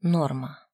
Норма.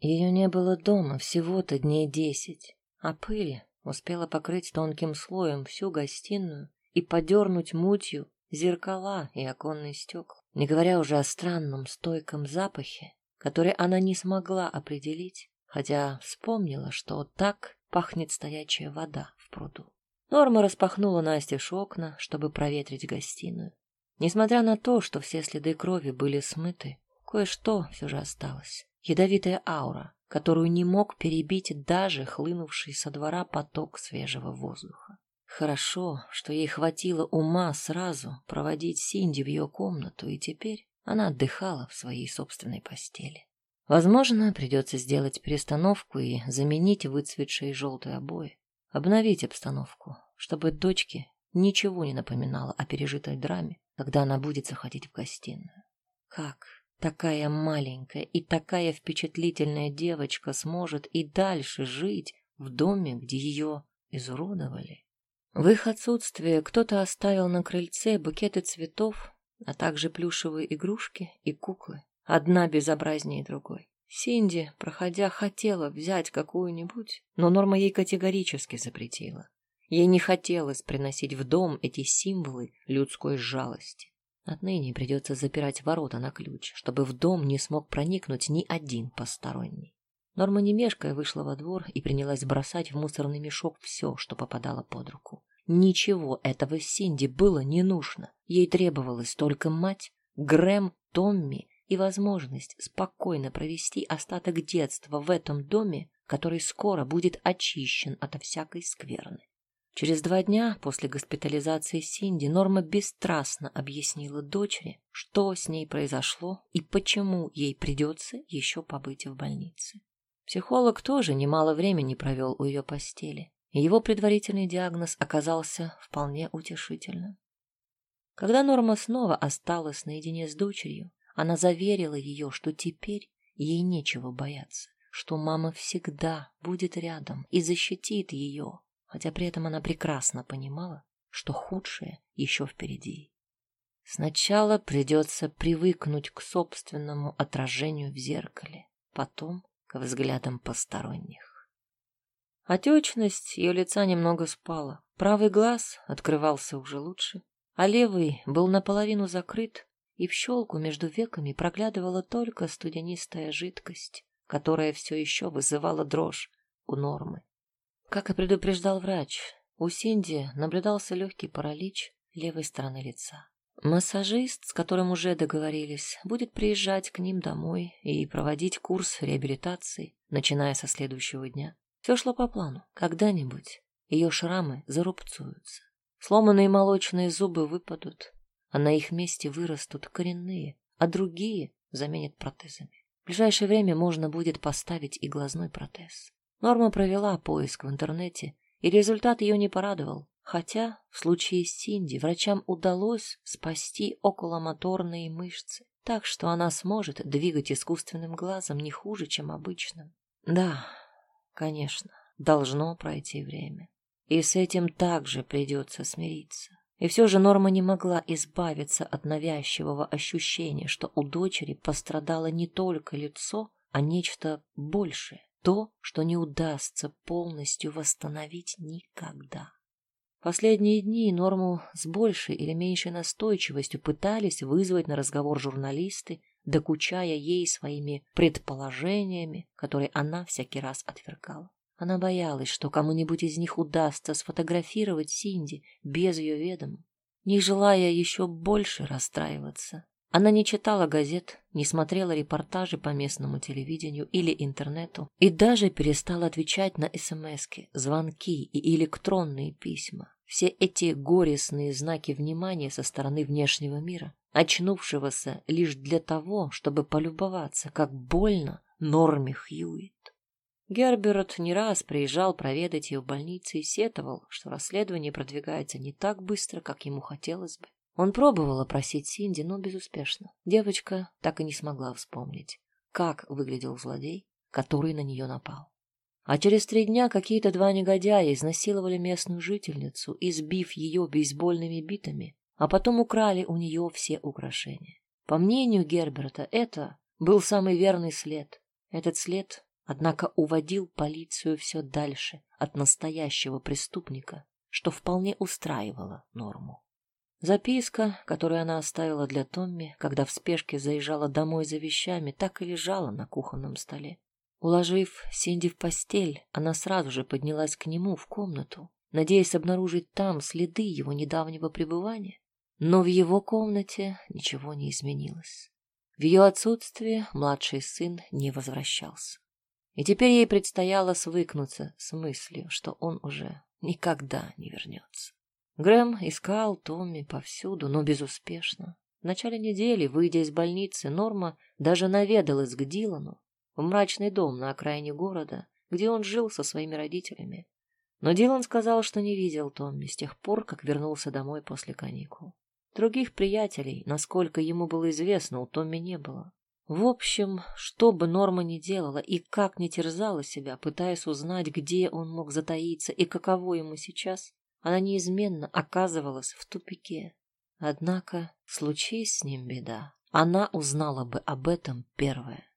Ее не было дома всего-то дней десять, а пыли успела покрыть тонким слоем всю гостиную и подернуть мутью зеркала и оконные стекла, не говоря уже о странном стойком запахе, который она не смогла определить, хотя вспомнила, что так пахнет стоячая вода в пруду. Норма распахнула Насте окна, чтобы проветрить гостиную. Несмотря на то, что все следы крови были смыты, кое-что все же осталось ядовитая аура, которую не мог перебить даже хлынувший со двора поток свежего воздуха. Хорошо, что ей хватило ума сразу проводить Синди в ее комнату, и теперь она отдыхала в своей собственной постели. Возможно, придется сделать перестановку и заменить выцветшие желтые обои, обновить обстановку, чтобы дочке ничего не напоминало о пережитой драме, когда она будет заходить в гостиную. Как Такая маленькая и такая впечатлительная девочка сможет и дальше жить в доме, где ее изуродовали. В их отсутствие кто-то оставил на крыльце букеты цветов, а также плюшевые игрушки и куклы, одна безобразнее другой. Синди, проходя, хотела взять какую-нибудь, но Норма ей категорически запретила. Ей не хотелось приносить в дом эти символы людской жалости. Отныне придется запирать ворота на ключ, чтобы в дом не смог проникнуть ни один посторонний. Норма не мешкая вышла во двор и принялась бросать в мусорный мешок все, что попадало под руку. Ничего этого Синди было не нужно. Ей требовалась только мать, Грэм, Томми и возможность спокойно провести остаток детства в этом доме, который скоро будет очищен ото всякой скверны. Через два дня после госпитализации Синди Норма бесстрастно объяснила дочери, что с ней произошло и почему ей придется еще побыть в больнице. Психолог тоже немало времени провел у ее постели, и его предварительный диагноз оказался вполне утешительным. Когда Норма снова осталась наедине с дочерью, она заверила ее, что теперь ей нечего бояться, что мама всегда будет рядом и защитит ее, хотя при этом она прекрасно понимала, что худшее еще впереди. Сначала придется привыкнуть к собственному отражению в зеркале, потом к взглядам посторонних. Отечность ее лица немного спала. Правый глаз открывался уже лучше, а левый был наполовину закрыт, и в щелку между веками проглядывала только студенистая жидкость, которая все еще вызывала дрожь у нормы. Как и предупреждал врач, у Синди наблюдался легкий паралич левой стороны лица. Массажист, с которым уже договорились, будет приезжать к ним домой и проводить курс реабилитации, начиная со следующего дня. Все шло по плану. Когда-нибудь ее шрамы зарубцуются. Сломанные молочные зубы выпадут, а на их месте вырастут коренные, а другие заменят протезами. В ближайшее время можно будет поставить и глазной протез. Норма провела поиск в интернете, и результат ее не порадовал. Хотя в случае с Синди врачам удалось спасти околомоторные мышцы, так что она сможет двигать искусственным глазом не хуже, чем обычным. Да, конечно, должно пройти время. И с этим также придется смириться. И все же Норма не могла избавиться от навязчивого ощущения, что у дочери пострадало не только лицо, а нечто большее то, что не удастся полностью восстановить никогда. Последние дни Норму с большей или меньшей настойчивостью пытались вызвать на разговор журналисты, докучая ей своими предположениями, которые она всякий раз отвергала. Она боялась, что кому-нибудь из них удастся сфотографировать Синди без ее ведома, не желая еще больше расстраиваться. Она не читала газет, не смотрела репортажи по местному телевидению или интернету и даже перестала отвечать на смски, звонки и электронные письма. Все эти горестные знаки внимания со стороны внешнего мира, очнувшегося лишь для того, чтобы полюбоваться, как больно Норме Хьюит. Герберт не раз приезжал проведать ее в больнице и сетовал, что расследование продвигается не так быстро, как ему хотелось бы. Он пробовал опросить Синди, но безуспешно. Девочка так и не смогла вспомнить, как выглядел злодей, который на нее напал. А через три дня какие-то два негодяя изнасиловали местную жительницу, избив ее бейсбольными битами, а потом украли у нее все украшения. По мнению Герберта, это был самый верный след. Этот след, однако, уводил полицию все дальше от настоящего преступника, что вполне устраивало Норму. Записка, которую она оставила для Томми, когда в спешке заезжала домой за вещами, так и лежала на кухонном столе. Уложив Синди в постель, она сразу же поднялась к нему в комнату, надеясь обнаружить там следы его недавнего пребывания. Но в его комнате ничего не изменилось. В ее отсутствие младший сын не возвращался. И теперь ей предстояло свыкнуться с мыслью, что он уже никогда не вернется. Грэм искал Томми повсюду, но безуспешно. В начале недели, выйдя из больницы, Норма даже наведалась к Дилану в мрачный дом на окраине города, где он жил со своими родителями. Но Дилан сказал, что не видел Томми с тех пор, как вернулся домой после каникул. Других приятелей, насколько ему было известно, у Томми не было. В общем, что бы Норма ни делала и как ни терзала себя, пытаясь узнать, где он мог затаиться и каково ему сейчас, она неизменно оказывалась в тупике. Однако, случись с ним беда, она узнала бы об этом первая.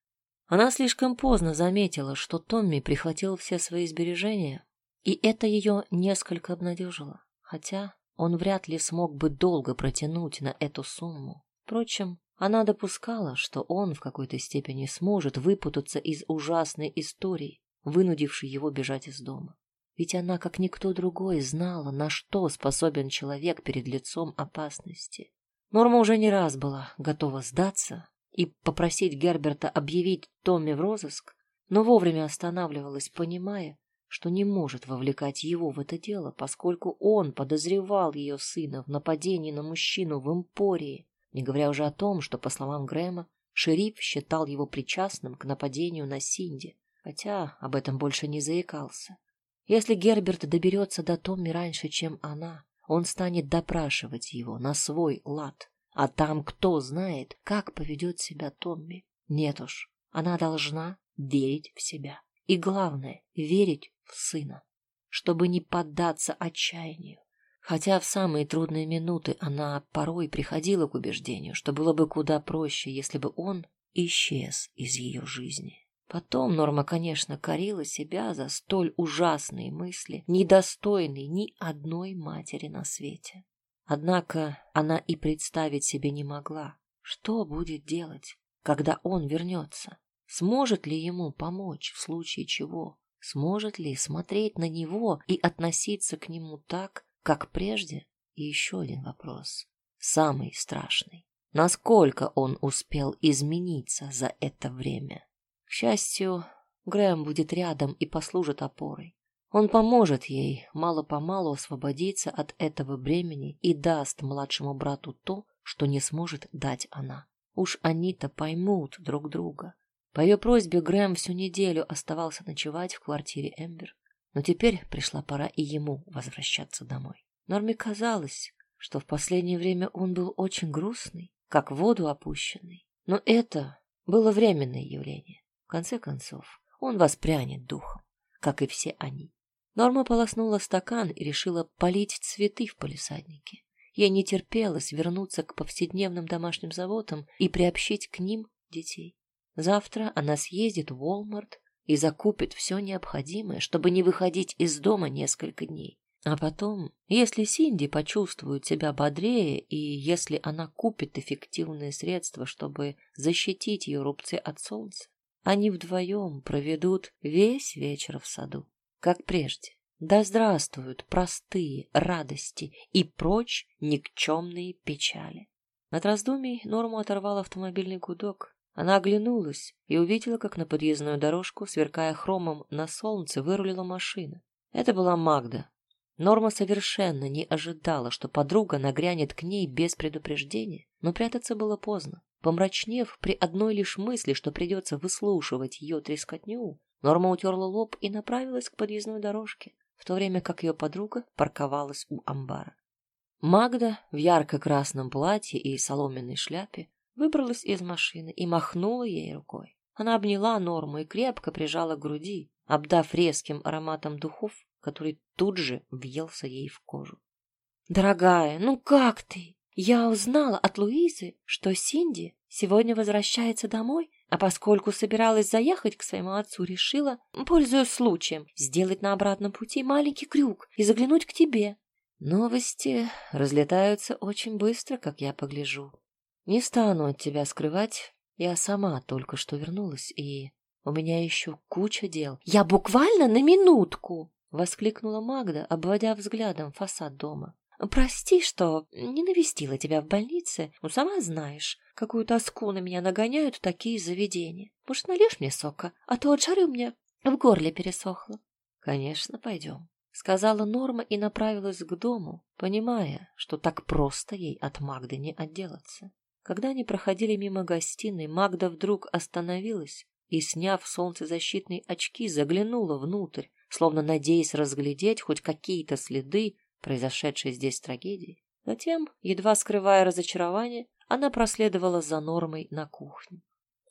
Она слишком поздно заметила, что Томми прихватил все свои сбережения, и это ее несколько обнадежило, хотя он вряд ли смог бы долго протянуть на эту сумму. Впрочем, она допускала, что он в какой-то степени сможет выпутаться из ужасной истории, вынудившей его бежать из дома. Ведь она, как никто другой, знала, на что способен человек перед лицом опасности. Норма уже не раз была готова сдаться и попросить Герберта объявить Томми в розыск, но вовремя останавливалась, понимая, что не может вовлекать его в это дело, поскольку он подозревал ее сына в нападении на мужчину в Эмпории, не говоря уже о том, что, по словам Грэма, шериф считал его причастным к нападению на Синди, хотя об этом больше не заикался. Если Герберт доберется до Томми раньше, чем она, он станет допрашивать его на свой лад. А там кто знает, как поведет себя Томми. Нет уж, она должна верить в себя. И главное, верить в сына, чтобы не поддаться отчаянию. Хотя в самые трудные минуты она порой приходила к убеждению, что было бы куда проще, если бы он исчез из ее жизни. Потом Норма, конечно, корила себя за столь ужасные мысли, недостойные ни одной матери на свете. Однако она и представить себе не могла, что будет делать, когда он вернется. Сможет ли ему помочь в случае чего? Сможет ли смотреть на него и относиться к нему так, как прежде? И еще один вопрос, самый страшный. Насколько он успел измениться за это время? К счастью, Грэм будет рядом и послужит опорой. Он поможет ей мало-помалу освободиться от этого бремени и даст младшему брату то, что не сможет дать она. Уж они-то поймут друг друга. По ее просьбе Грэм всю неделю оставался ночевать в квартире Эмбер, но теперь пришла пора и ему возвращаться домой. Норме казалось, что в последнее время он был очень грустный, как в воду опущенный. Но это было временное явление. В конце концов, он воспрянет духом, как и все они. Норма полоснула стакан и решила полить цветы в палисаднике. Ей не терпелось вернуться к повседневным домашним заботам и приобщить к ним детей. Завтра она съездит в Уолмарт и закупит все необходимое, чтобы не выходить из дома несколько дней. А потом, если Синди почувствует себя бодрее и если она купит эффективные средства, чтобы защитить ее рубцы от солнца, они вдвоем проведут весь вечер в саду, как прежде. Да здравствуют простые радости и прочь никчемные печали. От раздумий Норму оторвал автомобильный гудок. Она оглянулась и увидела, как на подъездную дорожку, сверкая хромом на солнце, вырулила машина. Это была Магда. Норма совершенно не ожидала, что подруга нагрянет к ней без предупреждения, но прятаться было поздно. Помрачнев при одной лишь мысли, что придется выслушивать ее трескотню, Норма утерла лоб и направилась к подъездной дорожке, в то время как ее подруга парковалась у амбара. Магда в ярко-красном платье и соломенной шляпе выбралась из машины и махнула ей рукой. Она обняла Норму и крепко прижала к груди, обдав резким ароматом духов, который тут же въелся ей в кожу. «Дорогая, ну как ты? Я узнала от Луизы, что Синди сегодня возвращается домой, а поскольку собиралась заехать к своему отцу, решила, пользуясь случаем, сделать на обратном пути маленький крюк и заглянуть к тебе. Новости разлетаются очень быстро, как я погляжу. Не стану от тебя скрывать, я сама только что вернулась, и у меня еще куча дел. Я буквально на минутку! — воскликнула Магда, обводя взглядом фасад дома. Прости, что не навестила тебя в больнице. Ну, сама знаешь, какую тоску на меня нагоняют такие заведения. Может, налишь мне сока, а то от жары у меня в горле пересохло. Конечно, пойдем, сказала Норма и направилась к дому, понимая, что так просто ей от Магды не отделаться. Когда они проходили мимо гостиной, Магда вдруг остановилась и, сняв солнцезащитные очки, заглянула внутрь, словно надеясь разглядеть хоть какие-то следы произошедшей здесь трагедии. Затем, едва скрывая разочарование, она проследовала за нормой на кухню.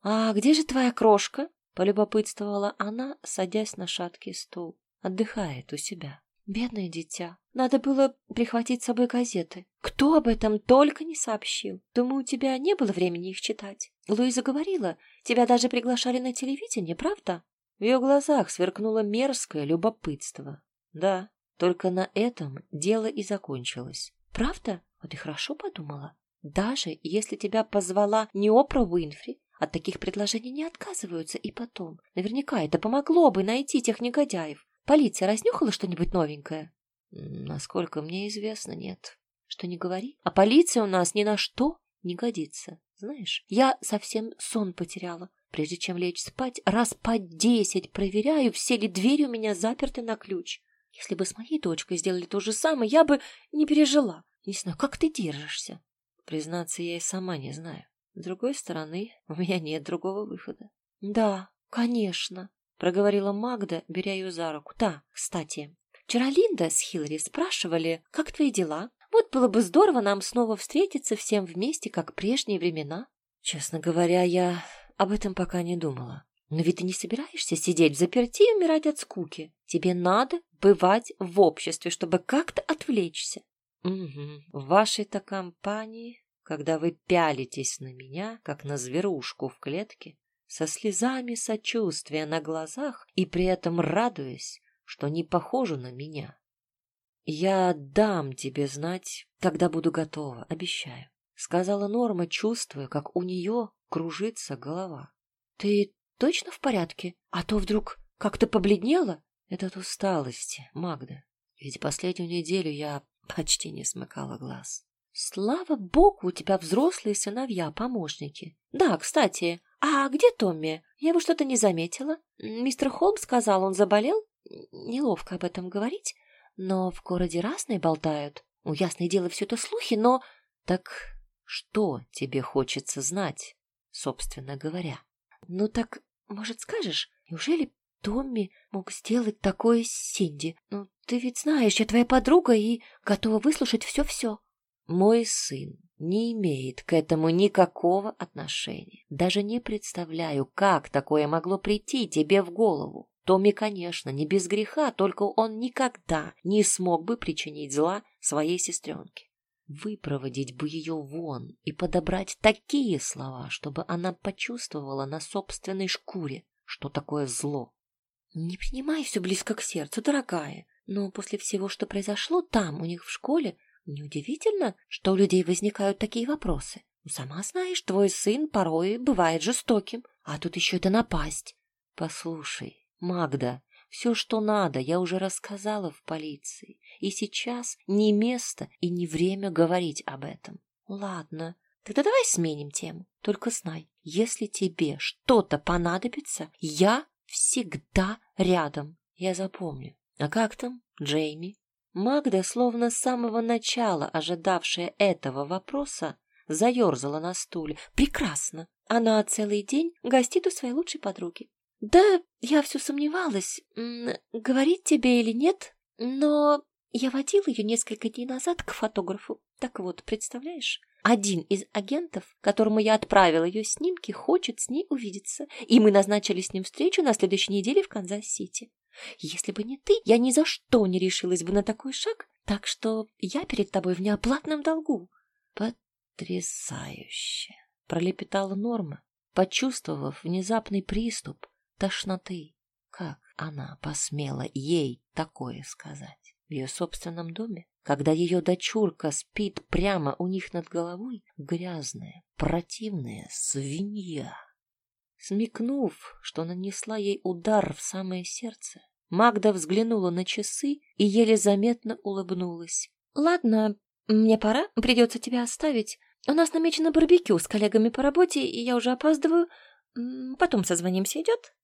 «А где же твоя крошка?» — полюбопытствовала она, садясь на шаткий стул. Отдыхает у себя. «Бедное дитя. Надо было прихватить с собой газеты. Кто об этом только не сообщил. Думаю, у тебя не было времени их читать. Луиза говорила, тебя даже приглашали на телевидение, правда?» В ее глазах сверкнуло мерзкое любопытство. Да, только на этом дело и закончилось. Правда? Вот и хорошо подумала. Даже если тебя позвала не Опра Уинфри, от таких предложений не отказываются. И потом, наверняка это помогло бы найти тех негодяев. Полиция разнюхала что-нибудь новенькое? Насколько мне известно, нет. Что не говори, а полиция у нас ни на что не годится. Знаешь, я совсем сон потеряла. Прежде чем лечь спать, раз по десять проверяю, все ли двери у меня заперты на ключ. Если бы с моей дочкой сделали то же самое, я бы не пережила. Не знаю, как ты держишься? Признаться, я и сама не знаю. С другой стороны, у меня нет другого выхода. Да, конечно, проговорила Магда, беря ее за руку. Да, кстати, вчера Линда с Хиллари спрашивали, как твои дела? Вот было бы здорово нам снова встретиться всем вместе, как прежние времена. Честно говоря, я об этом пока не думала. Но ведь ты не собираешься сидеть в заперти и умирать от скуки. Тебе надо бывать в обществе, чтобы как-то отвлечься. Угу. В вашей-то компании, когда вы пялитесь на меня, как на зверушку в клетке, со слезами сочувствия на глазах и при этом радуясь, что не похожа на меня. Я дам тебе знать, когда буду готова, обещаю, — сказала Норма, чувствуя, как у нее кружится голова. — Ты точно в порядке? А то вдруг как-то побледнела? Это от усталости, Магда. Ведь последнюю неделю я почти не смыкала глаз. Слава богу, у тебя взрослые сыновья, помощники. Да, кстати, а где Томми? Я его что-то не заметила. Мистер Холм сказал, он заболел? Неловко об этом говорить, но в городе разные болтают. Ну, ясное дело, все это слухи, но... Так что тебе хочется знать, собственно говоря? Ну так может, скажешь, неужели Томми мог сделать такое с Синди? Ну, ты ведь знаешь, я твоя подруга и готова выслушать все-все. Мой сын не имеет к этому никакого отношения. Даже не представляю, как такое могло прийти тебе в голову. Томми, конечно, не без греха, только он никогда не смог бы причинить зла своей сестренке. Выпроводить бы ее вон и подобрать такие слова, чтобы она почувствовала на собственной шкуре, что такое зло. Не принимай все близко к сердцу, дорогая. Но после всего, что произошло там, у них в школе, неудивительно, что у людей возникают такие вопросы. Сама знаешь, твой сын порой бывает жестоким, а тут еще это напасть. Послушай, Магда, все, что надо, я уже рассказала в полиции, и сейчас не место и не время говорить об этом. Ладно, тогда давай сменим тему. Только знай, если тебе что-то понадобится, я всегда рядом. Я запомню. А как там, Джейми? Магда, словно с самого начала ожидавшая этого вопроса, заерзала на стуле. Прекрасно. Она целый день гостит у своей лучшей подруги. Да, я все сомневалась, говорить тебе или нет, но я водила ее несколько дней назад к фотографу. Так вот, представляешь, один из агентов, которому я отправила ее снимки, хочет с ней увидеться, и мы назначили с ним встречу на следующей неделе в Канзас-Сити. Если бы не ты, я ни за что не решилась бы на такой шаг, так что я перед тобой в неоплатном долгу. Потрясающе, пролепетала Норма, почувствовав внезапный приступ тошноты. Как она посмела ей такое сказать в ее собственном доме? когда ее дочурка спит прямо у них над головой, грязная, противная свинья. Смекнув, что нанесла ей удар в самое сердце, Магда взглянула на часы и еле заметно улыбнулась. «Ладно, мне пора, придется тебя оставить. У нас намечено барбекю с коллегами по работе, и я уже опаздываю. Потом созвонимся, идет?»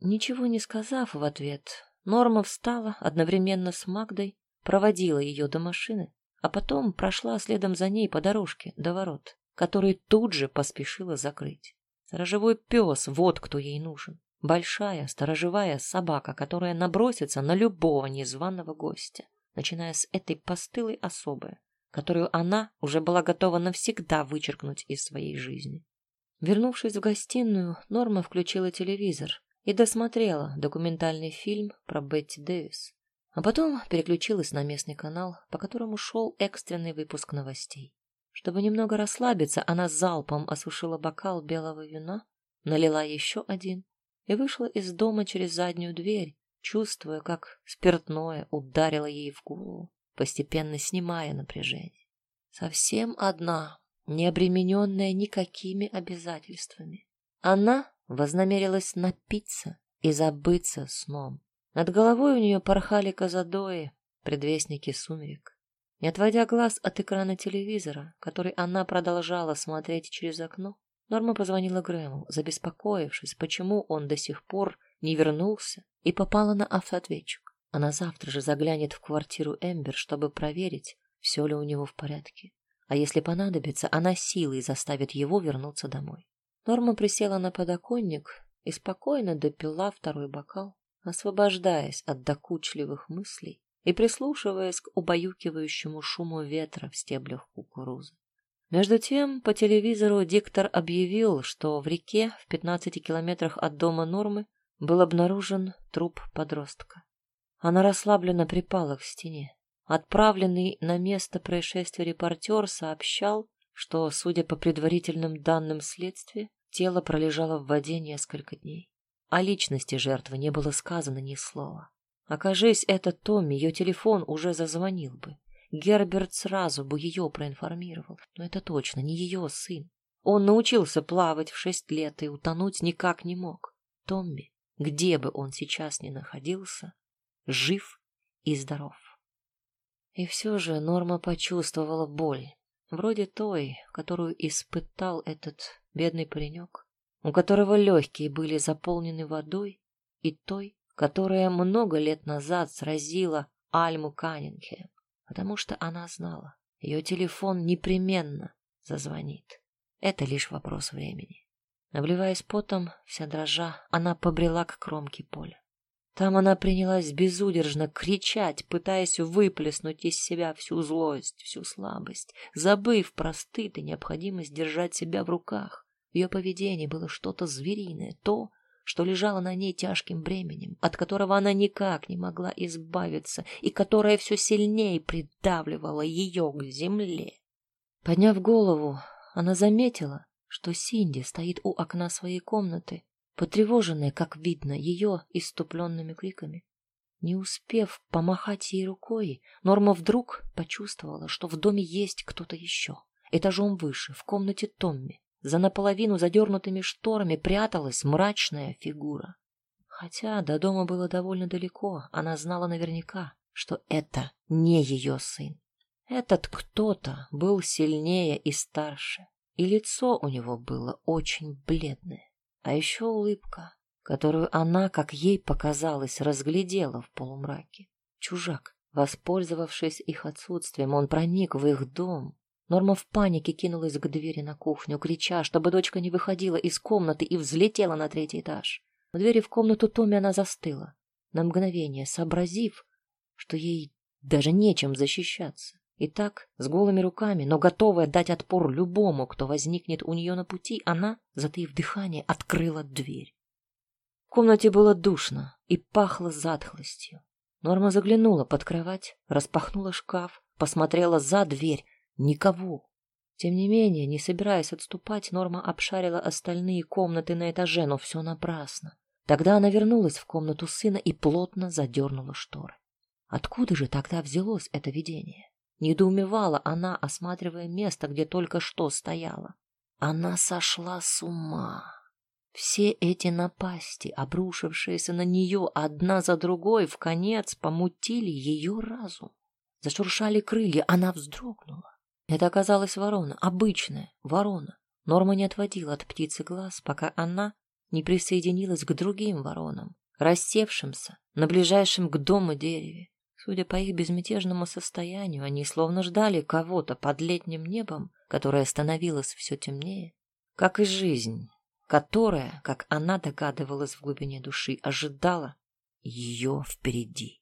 Ничего не сказав в ответ, Норма встала одновременно с Магдой проводила ее до машины, а потом прошла следом за ней по дорожке до ворот, которые тут же поспешила закрыть. Сторожевой пес, вот кто ей нужен. Большая сторожевая собака, которая набросится на любого незваного гостя, начиная с этой постылой особы, которую она уже была готова навсегда вычеркнуть из своей жизни. Вернувшись в гостиную, Норма включила телевизор и досмотрела документальный фильм про Бетти Дэвис. А потом переключилась на местный канал, по которому шел экстренный выпуск новостей. Чтобы немного расслабиться, она залпом осушила бокал белого вина, налила еще один и вышла из дома через заднюю дверь, чувствуя, как спиртное ударило ей в голову, постепенно снимая напряжение. Совсем одна, не обремененная никакими обязательствами. Она вознамерилась напиться и забыться сном. Над головой у нее порхали козадои, предвестники сумерек. Не отводя глаз от экрана телевизора, который она продолжала смотреть через окно, Норма позвонила Грэму, забеспокоившись, почему он до сих пор не вернулся, и попала на автоответчик. Она завтра же заглянет в квартиру Эмбер, чтобы проверить, все ли у него в порядке. А если понадобится, она силой заставит его вернуться домой. Норма присела на подоконник и спокойно допила второй бокал, освобождаясь от докучливых мыслей и прислушиваясь к убаюкивающему шуму ветра в стеблях кукурузы. Между тем, по телевизору диктор объявил, что в реке в 15 километрах от дома Нормы был обнаружен труп подростка. Она расслабленно припала к стене. Отправленный на место происшествия репортер сообщал, что, судя по предварительным данным следствия, тело пролежало в воде несколько дней. О личности жертвы не было сказано ни слова. Окажись это Томми, ее телефон уже зазвонил бы. Герберт сразу бы ее проинформировал, но это точно не ее сын. Он научился плавать в шесть лет и утонуть никак не мог. Томми, где бы он сейчас ни находился, жив и здоров. И все же Норма почувствовала боль, вроде той, которую испытал этот бедный паренек, у которого легкие были заполнены водой, и той, которая много лет назад сразила Альму Каннингем, потому что она знала, ее телефон непременно зазвонит. Это лишь вопрос времени. Обливаясь потом, вся дрожа, она побрела к кромке поля. Там она принялась безудержно кричать, пытаясь выплеснуть из себя всю злость, всю слабость, забыв про стыд и необходимость держать себя в руках. Ее поведении было что-то звериное, то, что лежало на ней тяжким бременем, от которого она никак не могла избавиться и которое все сильнее придавливало ее к земле. Подняв голову, она заметила, что Синди стоит у окна своей комнаты, потревоженная, как видно, ее иступленными криками. Не успев помахать ей рукой, Норма вдруг почувствовала, что в доме есть кто-то еще. Этажом выше, в комнате Томми. За наполовину задернутыми шторами пряталась мрачная фигура. Хотя до дома было довольно далеко, она знала наверняка, что это не ее сын. Этот кто-то был сильнее и старше, и лицо у него было очень бледное. А еще улыбка, которую она, как ей показалось, разглядела в полумраке. Чужак, воспользовавшись их отсутствием, он проник в их дом Норма в панике кинулась к двери на кухню, крича, чтобы дочка не выходила из комнаты и взлетела на третий этаж. В двери в комнату Томи она застыла, на мгновение сообразив, что ей даже нечем защищаться. И так, с голыми руками, но готовая дать отпор любому, кто возникнет у нее на пути, она, затаив дыхание, открыла дверь. В комнате было душно и пахло затхлостью. Норма заглянула под кровать, распахнула шкаф, посмотрела за дверь. Никого. Тем не менее, не собираясь отступать, Норма обшарила остальные комнаты на этаже, но все напрасно. Тогда она вернулась в комнату сына и плотно задернула шторы. Откуда же тогда взялось это видение? Недоумевала она, осматривая место, где только что стояла. Она сошла с ума. Все эти напасти, обрушившиеся на нее одна за другой, в конец помутили ее разум. Зашуршали крылья, она вздрогнула. Это оказалась ворона, обычная ворона. Норма не отводила от птицы глаз, пока она не присоединилась к другим воронам, рассевшимся на ближайшем к дому дереве. Судя по их безмятежному состоянию, они словно ждали кого-то под летним небом, которое становилось все темнее, как и жизнь, которая, как она догадывалась в глубине души, ожидала ее впереди.